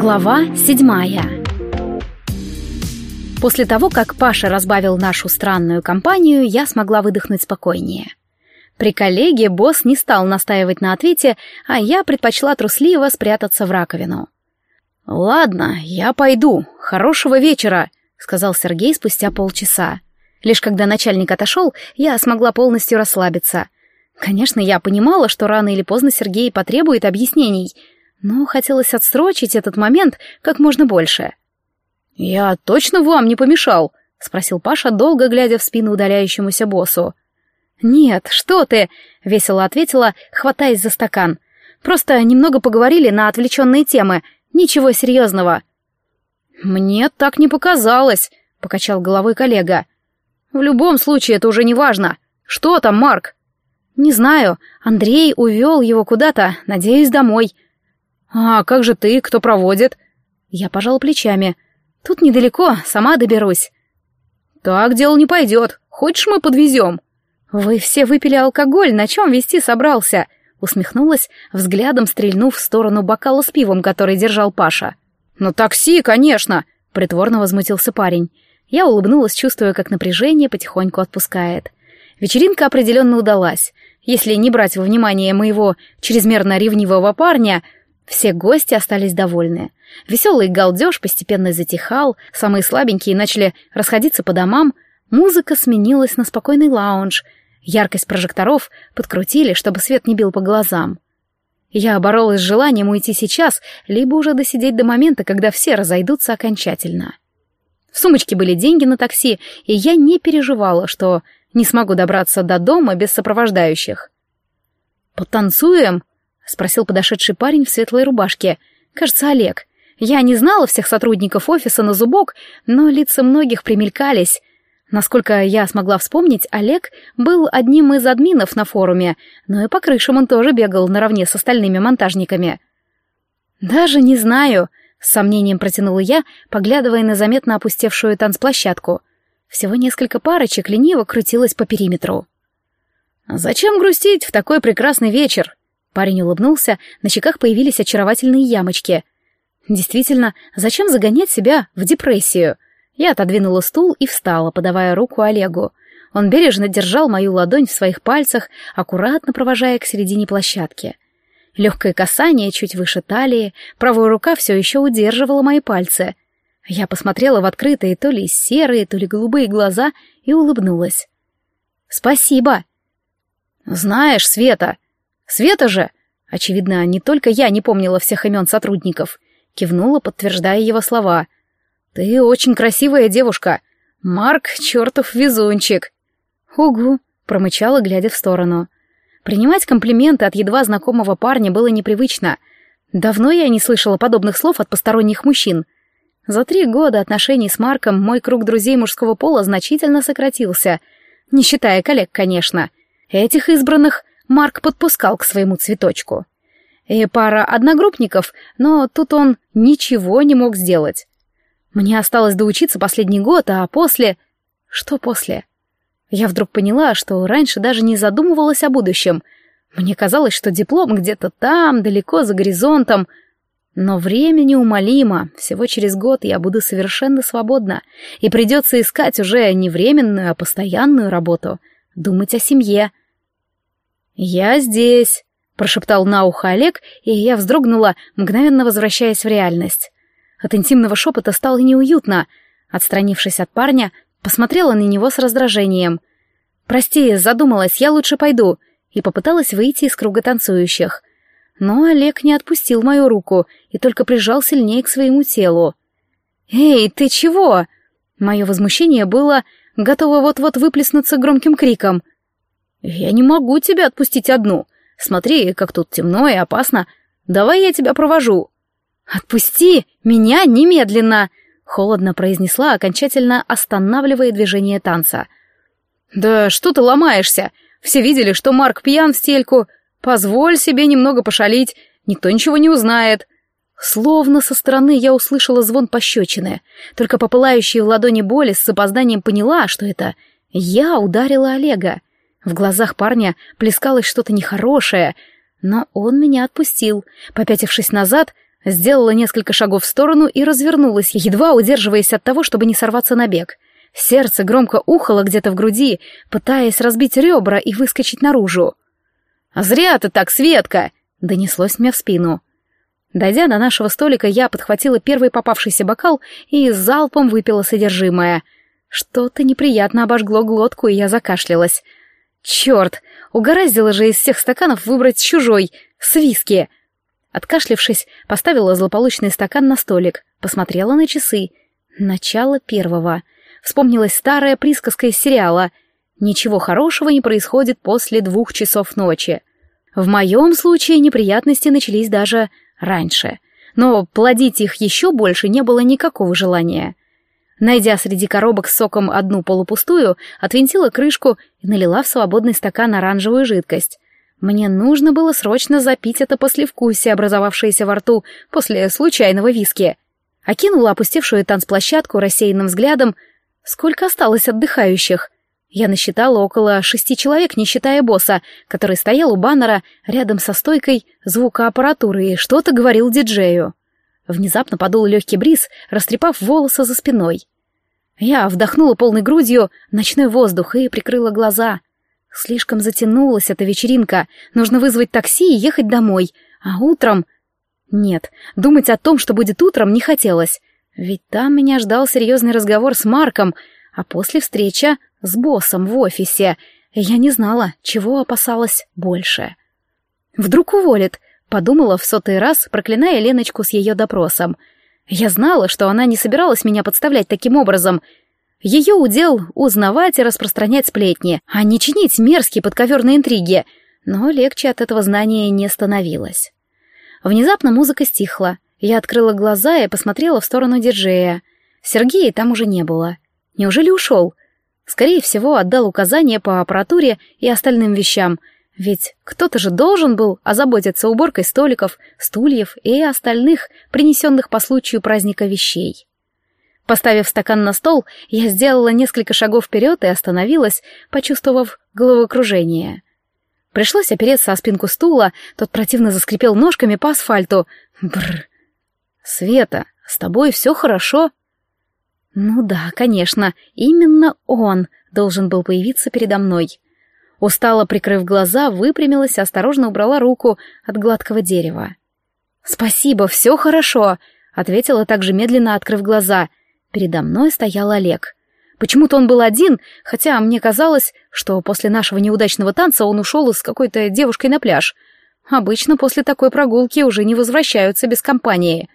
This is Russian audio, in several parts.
Глава седьмая После того, как Паша разбавил нашу странную компанию, я смогла выдохнуть спокойнее. При коллеге босс не стал настаивать на ответе, а я предпочла трусливо спрятаться в раковину. «Ладно, я пойду. Хорошего вечера», — сказал Сергей спустя полчаса. Лишь когда начальник отошел, я смогла полностью расслабиться. Конечно, я понимала, что рано или поздно Сергей потребует объяснений, но хотелось отсрочить этот момент как можно больше. «Я точно вам не помешал?» — спросил Паша, долго глядя в спину удаляющемуся боссу. «Нет, что ты!» — весело ответила, хватаясь за стакан. «Просто немного поговорили на отвлеченные темы. Ничего серьезного». «Мне так не показалось», — покачал головой коллега. «В любом случае, это уже не важно. Что там, Марк?» «Не знаю. Андрей увел его куда-то, надеюсь, домой». «А как же ты? Кто проводит?» Я пожал плечами. «Тут недалеко, сама доберусь». «Так дело не пойдет. Хочешь, мы подвезем?» «Вы все выпили алкоголь, на чем вести собрался?» Усмехнулась, взглядом стрельнув в сторону бокала с пивом, который держал Паша. «Ну такси, конечно!» — притворно возмутился парень. Я улыбнулась, чувствуя, как напряжение потихоньку отпускает. Вечеринка определенно удалась. Если не брать во внимание моего чрезмерно ревнивого парня, все гости остались довольны. Веселый галдеж постепенно затихал, самые слабенькие начали расходиться по домам, музыка сменилась на спокойный лаунж, яркость прожекторов подкрутили, чтобы свет не бил по глазам. Я боролась с желанием уйти сейчас, либо уже досидеть до момента, когда все разойдутся окончательно. В сумочке были деньги на такси, и я не переживала, что не смогу добраться до дома без сопровождающих. «Потанцуем?» — спросил подошедший парень в светлой рубашке. «Кажется, Олег. Я не знала всех сотрудников офиса на зубок, но лица многих примелькались. Насколько я смогла вспомнить, Олег был одним из админов на форуме, но и по крышам он тоже бегал наравне с остальными монтажниками. «Даже не знаю», — с сомнением протянула я, поглядывая на заметно опустевшую танцплощадку. Всего несколько парочек лениво крутилось по периметру. «Зачем грустить в такой прекрасный вечер?» Парень улыбнулся, на щеках появились очаровательные ямочки. «Действительно, зачем загонять себя в депрессию?» Я отодвинула стул и встала, подавая руку Олегу. Он бережно держал мою ладонь в своих пальцах, аккуратно провожая к середине площадки. Легкое касание чуть выше талии, правая рука все еще удерживала мои пальцы — я посмотрела в открытые то ли серые, то ли голубые глаза и улыбнулась. «Спасибо!» «Знаешь, Света! Света же!» Очевидно, не только я не помнила всех имен сотрудников. Кивнула, подтверждая его слова. «Ты очень красивая девушка. Марк — чертов везунчик!» «Угу!» — промычала, глядя в сторону. Принимать комплименты от едва знакомого парня было непривычно. Давно я не слышала подобных слов от посторонних мужчин — за три года отношений с Марком мой круг друзей мужского пола значительно сократился, не считая коллег, конечно. Этих избранных Марк подпускал к своему цветочку. И пара одногруппников, но тут он ничего не мог сделать. Мне осталось доучиться последний год, а после... Что после? Я вдруг поняла, что раньше даже не задумывалась о будущем. Мне казалось, что диплом где-то там, далеко за горизонтом, но время неумолимо, всего через год я буду совершенно свободна, и придется искать уже не временную, а постоянную работу, думать о семье. «Я здесь», — прошептал на ухо Олег, и я вздрогнула, мгновенно возвращаясь в реальность. От интимного шепота стало неуютно. Отстранившись от парня, посмотрела на него с раздражением. «Прости, задумалась, я лучше пойду», и попыталась выйти из круга танцующих. Но Олег не отпустил мою руку и только прижал сильнее к своему телу. «Эй, ты чего?» Мое возмущение было готово вот-вот выплеснуться громким криком. «Я не могу тебя отпустить одну. Смотри, как тут темно и опасно. Давай я тебя провожу». «Отпусти меня немедленно!» — холодно произнесла, окончательно останавливая движение танца. «Да что ты ломаешься? Все видели, что Марк пьян в стельку. Позволь себе немного пошалить, никто ничего не узнает. Словно со стороны я услышала звон пощечины, только по в ладони боли с опозданием поняла, что это я ударила Олега. В глазах парня плескалось что-то нехорошее, но он меня отпустил. Попятившись назад, Сделала несколько шагов в сторону и развернулась, едва удерживаясь от того, чтобы не сорваться на бег. Сердце громко ухало где-то в груди, пытаясь разбить ребра и выскочить наружу. «А зря ты так, Светка!» — донеслось мне в спину. Дойдя до нашего столика, я подхватила первый попавшийся бокал и залпом выпила содержимое. Что-то неприятно обожгло глотку, и я закашлялась. Черт, угораздило же из всех стаканов выбрать чужой, с виски. Откашлившись, поставила злополучный стакан на столик, посмотрела на часы. Начало первого. Вспомнилась старая присказка из сериала «Ничего хорошего не происходит после двух часов ночи». В моем случае неприятности начались даже раньше, но плодить их еще больше не было никакого желания. Найдя среди коробок с соком одну полупустую, отвинтила крышку и налила в свободный стакан оранжевую жидкость. Мне нужно было срочно запить это послевкусие, образовавшееся во рту после случайного виски. Окинула опустевшую танцплощадку рассеянным взглядом. Сколько осталось отдыхающих? Я насчитала около шести человек, не считая босса, который стоял у баннера рядом со стойкой звукоаппаратуры и что-то говорил диджею. Внезапно подул легкий бриз, растрепав волосы за спиной. Я вдохнула полной грудью ночной воздух и прикрыла глаза. Слишком затянулась эта вечеринка, нужно вызвать такси и ехать домой. А утром... Нет, думать о том, что будет утром, не хотелось. Ведь там меня ждал серьезный разговор с Марком, а после встреча с боссом в офисе. Я не знала, чего опасалась больше. Вдруг уволит, Подумала в сотый раз, проклиная Леночку с ее допросом. Я знала, что она не собиралась меня подставлять таким образом. Ее удел — узнавать и распространять сплетни, а не чинить мерзкие подковерные интриги. Но легче от этого знания не становилось. Внезапно музыка стихла. Я открыла глаза и посмотрела в сторону диджея. Сергея там уже не было. Неужели ушел? Скорее всего, отдал указания по аппаратуре и остальным вещам — ведь кто-то же должен был озаботиться уборкой столиков, стульев и остальных, принесенных по случаю праздника вещей. Поставив стакан на стол, я сделала несколько шагов вперед и остановилась, почувствовав головокружение. Пришлось опереться о спинку стула, тот противно заскрипел ножками по асфальту. Бррр. «Света, с тобой все хорошо?» «Ну да, конечно, именно он должен был появиться передо мной». Устало прикрыв глаза, выпрямилась и осторожно убрала руку от гладкого дерева. «Спасибо, все хорошо», — ответила также медленно, открыв глаза. Передо мной стоял Олег. Почему-то он был один, хотя мне казалось, что после нашего неудачного танца он ушел с какой-то девушкой на пляж. Обычно после такой прогулки уже не возвращаются без компании.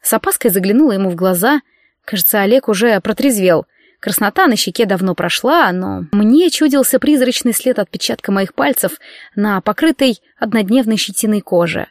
С опаской заглянула ему в глаза. Кажется, Олег уже протрезвел — Краснота на щеке давно прошла, но мне чудился призрачный след отпечатка моих пальцев на покрытой однодневной щетиной коже.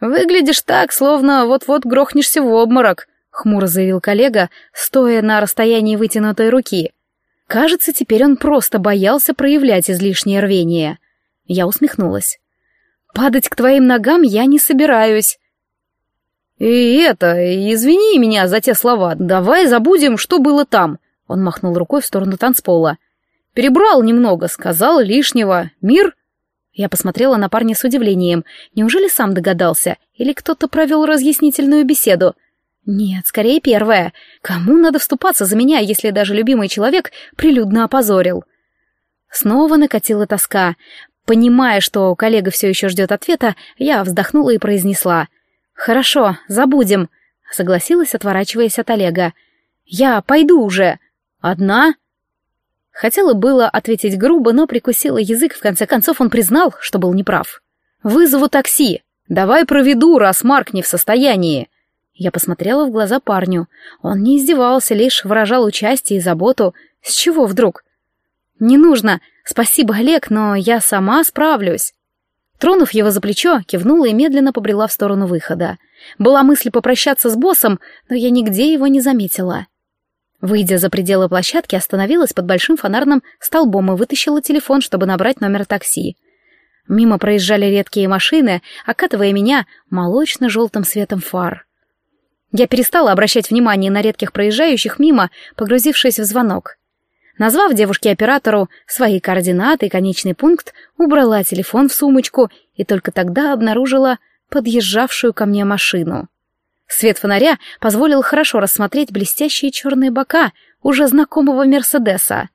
«Выглядишь так, словно вот-вот грохнешься в обморок», — хмуро заявил коллега, стоя на расстоянии вытянутой руки. Кажется, теперь он просто боялся проявлять излишнее рвение. Я усмехнулась. «Падать к твоим ногам я не собираюсь». «И это, извини меня за те слова, давай забудем, что было там», он махнул рукой в сторону танцпола. «Перебрал немного, сказал лишнего. Мир?» Я посмотрела на парня с удивлением. Неужели сам догадался? Или кто-то провел разъяснительную беседу? Нет, скорее первое. Кому надо вступаться за меня, если даже любимый человек прилюдно опозорил? Снова накатила тоска. Понимая, что коллега все еще ждет ответа, я вздохнула и произнесла. «Хорошо, забудем», — согласилась, отворачиваясь от Олега. «Я пойду уже». «Одна?» Хотела было ответить грубо, но прикусила язык, в конце концов он признал, что был неправ. «Вызову такси. Давай проведу, раз Марк не в состоянии». Я посмотрела в глаза парню. Он не издевался, лишь выражал участие и заботу. С чего вдруг? «Не нужно. Спасибо, Олег, но я сама справлюсь». Тронув его за плечо, кивнула и медленно побрела в сторону выхода. Была мысль попрощаться с боссом, но я нигде его не заметила. Выйдя за пределы площадки, остановилась под большим фонарным столбом и вытащила телефон, чтобы набрать номер такси. Мимо проезжали редкие машины, окатывая меня молочно-желтым светом фар. Я перестала обращать внимание на редких проезжающих мимо, погрузившись в звонок. Назвав девушке-оператору свои координаты и конечный пункт, убрала телефон в сумочку и только тогда обнаружила подъезжавшую ко мне машину. Свет фонаря позволил хорошо рассмотреть блестящие черные бока уже знакомого Мерседеса.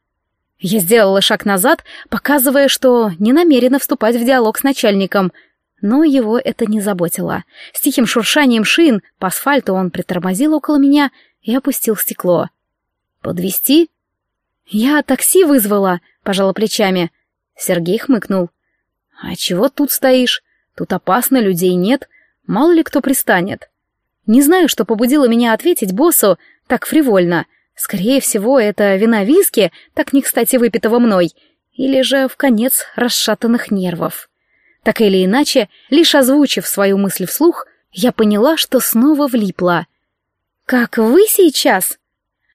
Я сделала шаг назад, показывая, что не намерена вступать в диалог с начальником, но его это не заботило. С тихим шуршанием шин по асфальту он притормозил около меня и опустил стекло. Подвести? Я такси вызвала, пожала плечами. Сергей хмыкнул. А чего тут стоишь? Тут опасно, людей нет. Мало ли кто пристанет. Не знаю, что побудило меня ответить боссу так фривольно. Скорее всего, это вина виски, так не кстати выпитого мной, или же в конец расшатанных нервов. Так или иначе, лишь озвучив свою мысль вслух, я поняла, что снова влипла. «Как вы сейчас?»